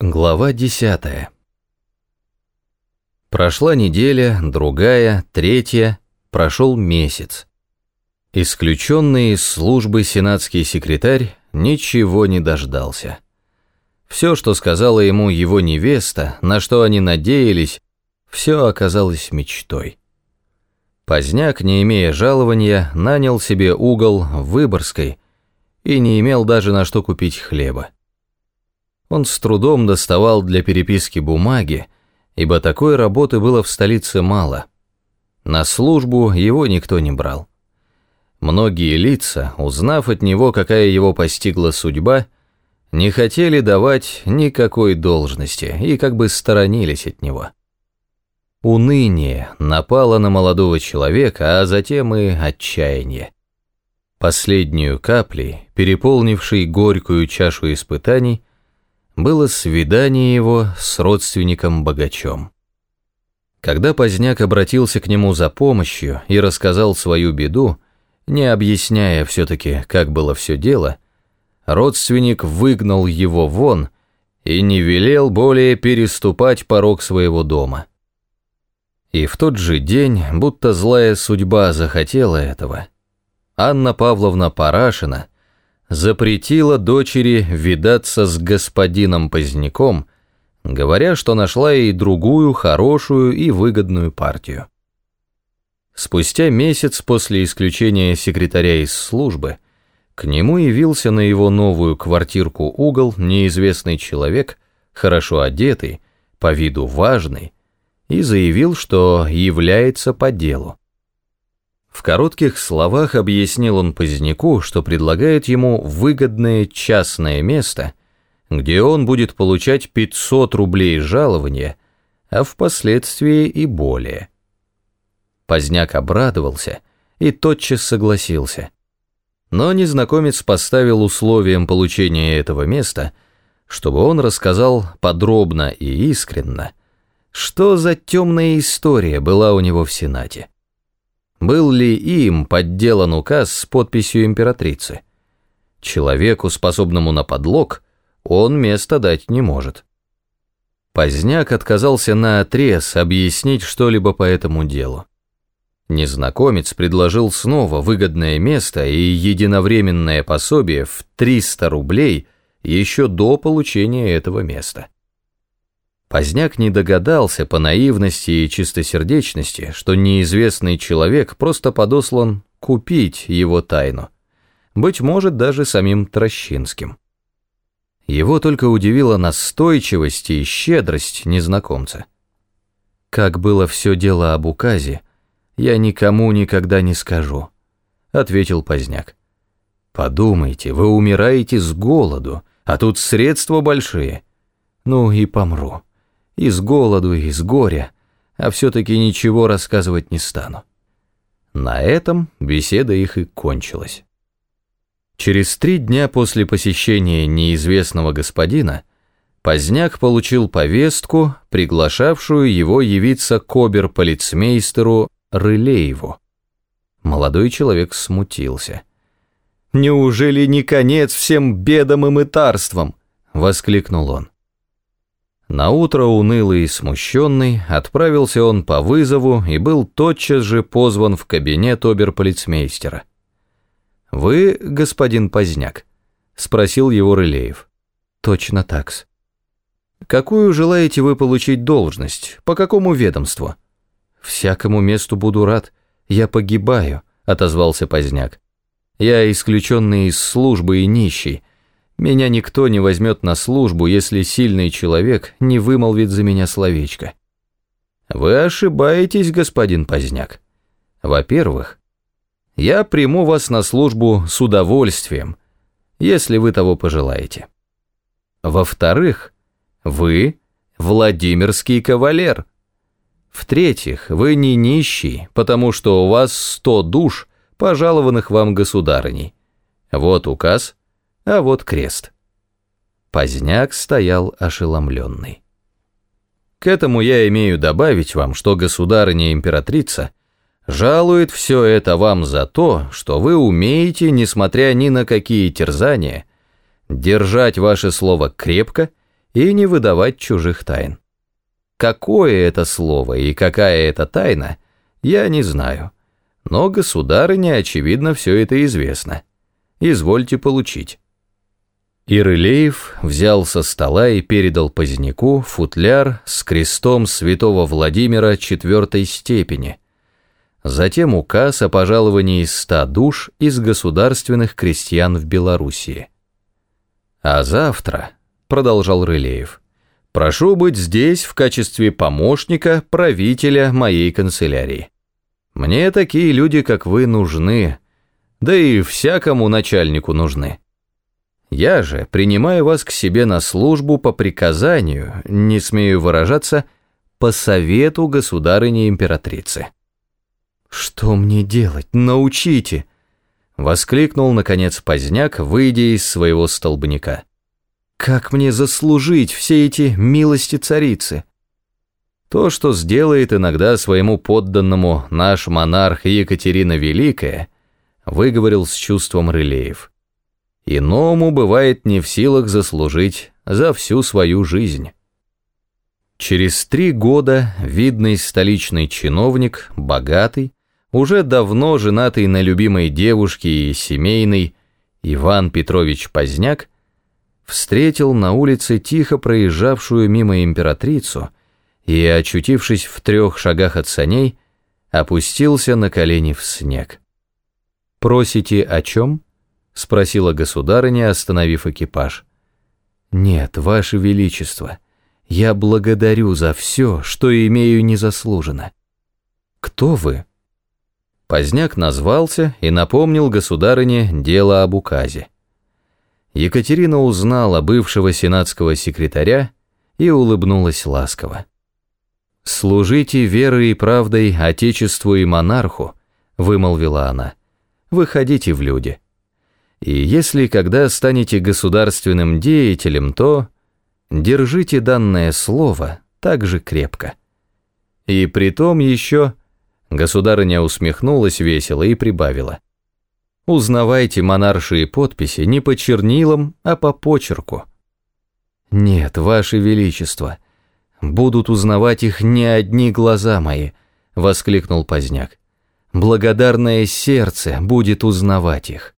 Глава десятая. Прошла неделя, другая, третья, прошел месяц. Исключенный из службы сенатский секретарь ничего не дождался. Все, что сказала ему его невеста, на что они надеялись, все оказалось мечтой. Поздняк, не имея жалования, нанял себе угол в Выборгской и не имел даже на что купить хлеба. Он с трудом доставал для переписки бумаги, ибо такой работы было в столице мало. На службу его никто не брал. Многие лица, узнав от него, какая его постигла судьба, не хотели давать никакой должности и как бы сторонились от него. Уныние напало на молодого человека, а затем и отчаяние. Последнюю каплей, переполнившей горькую чашу испытаний, было свидание его с родственником-богачом. Когда Поздняк обратился к нему за помощью и рассказал свою беду, не объясняя все-таки, как было все дело, родственник выгнал его вон и не велел более переступать порог своего дома. И в тот же день, будто злая судьба захотела этого, Анна Павловна Парашина – запретила дочери видаться с господином Поздняком, говоря, что нашла ей другую, хорошую и выгодную партию. Спустя месяц после исключения секретаря из службы, к нему явился на его новую квартирку угол неизвестный человек, хорошо одетый, по виду важный, и заявил, что является по делу. В коротких словах объяснил он Поздняку, что предлагает ему выгодное частное место, где он будет получать 500 рублей жалования, а впоследствии и более. Поздняк обрадовался и тотчас согласился. Но незнакомец поставил условием получения этого места, чтобы он рассказал подробно и искренно, что за темная история была у него в Сенате. Был ли им подделан указ с подписью императрицы? Человеку, способному на подлог, он место дать не может. Поздняк отказался на отрез объяснить что-либо по этому делу. Незнакомец предложил снова выгодное место и единовременное пособие в 300 рублей еще до получения этого места. Поздняк не догадался по наивности и чистосердечности, что неизвестный человек просто подослан купить его тайну, быть может, даже самим Трощинским. Его только удивила настойчивость и щедрость незнакомца. «Как было все дело об указе, я никому никогда не скажу», — ответил Поздняк. «Подумайте, вы умираете с голоду, а тут средства большие. Ну и помру» и с голоду, и с горя, а все-таки ничего рассказывать не стану. На этом беседа их и кончилась. Через три дня после посещения неизвестного господина Поздняк получил повестку, приглашавшую его явиться к обер-полицмейстеру Рылееву. Молодой человек смутился. «Неужели не конец всем бедам и мытарствам?» — воскликнул он. Наутро унылый и смущенный отправился он по вызову и был тотчас же позван в кабинет оберполицмейстера. «Вы, господин Поздняк?» — спросил его Рылеев. «Точно такс». «Какую желаете вы получить должность? По какому ведомству?» «Всякому месту буду рад. Я погибаю», — отозвался Поздняк. «Я исключенный из службы и нищий, меня никто не возьмет на службу, если сильный человек не вымолвит за меня словечко. Вы ошибаетесь, господин Поздняк. Во-первых, я приму вас на службу с удовольствием, если вы того пожелаете. Во-вторых, вы Владимирский кавалер. В-третьих, вы не нищий, потому что у вас сто душ, пожалованных вам государыней. Вот указ – а вот крест. Поздняк стоял ошеломленный. К этому я имею добавить вам, что государыня-императрица жалует все это вам за то, что вы умеете, несмотря ни на какие терзания, держать ваше слово крепко и не выдавать чужих тайн. Какое это слово и какая это тайна, я не знаю, но государыне, очевидно, все это известно. Извольте получить». Ирылеев взял со стола и передал Поздняку футляр с крестом святого Владимира четвертой степени, затем указ о пожаловании ста душ из государственных крестьян в Белоруссии. «А завтра», — продолжал Рылеев, — «прошу быть здесь в качестве помощника правителя моей канцелярии. Мне такие люди, как вы, нужны, да и всякому начальнику нужны». Я же принимаю вас к себе на службу по приказанию, не смею выражаться, по совету государыни-императрицы». «Что мне делать? Научите!» Воскликнул, наконец, поздняк, выйдя из своего столбняка. «Как мне заслужить все эти милости царицы?» То, что сделает иногда своему подданному наш монарх Екатерина Великая, выговорил с чувством Рылеев. Иному бывает не в силах заслужить за всю свою жизнь. Через три года видный столичный чиновник, богатый, уже давно женатый на любимой девушке и семейный Иван Петрович Поздняк, встретил на улице тихо проезжавшую мимо императрицу и, очутившись в трех шагах от саней, опустился на колени в снег. «Просите о чем?» — спросила государыня, остановив экипаж. «Нет, ваше величество, я благодарю за все, что имею незаслуженно. Кто вы?» Поздняк назвался и напомнил государыне дело об указе. Екатерина узнала бывшего сенатского секретаря и улыбнулась ласково. «Служите верой и правдой Отечеству и монарху», — вымолвила она. «Выходите в люди». И если когда станете государственным деятелем, то держите данное слово так же крепко. И при том еще государыня усмехнулась весело и прибавила. Узнавайте монаршие подписи не по чернилам, а по почерку. Нет, ваше величество, будут узнавать их не одни глаза мои, воскликнул Поздняк. Благодарное сердце будет узнавать их.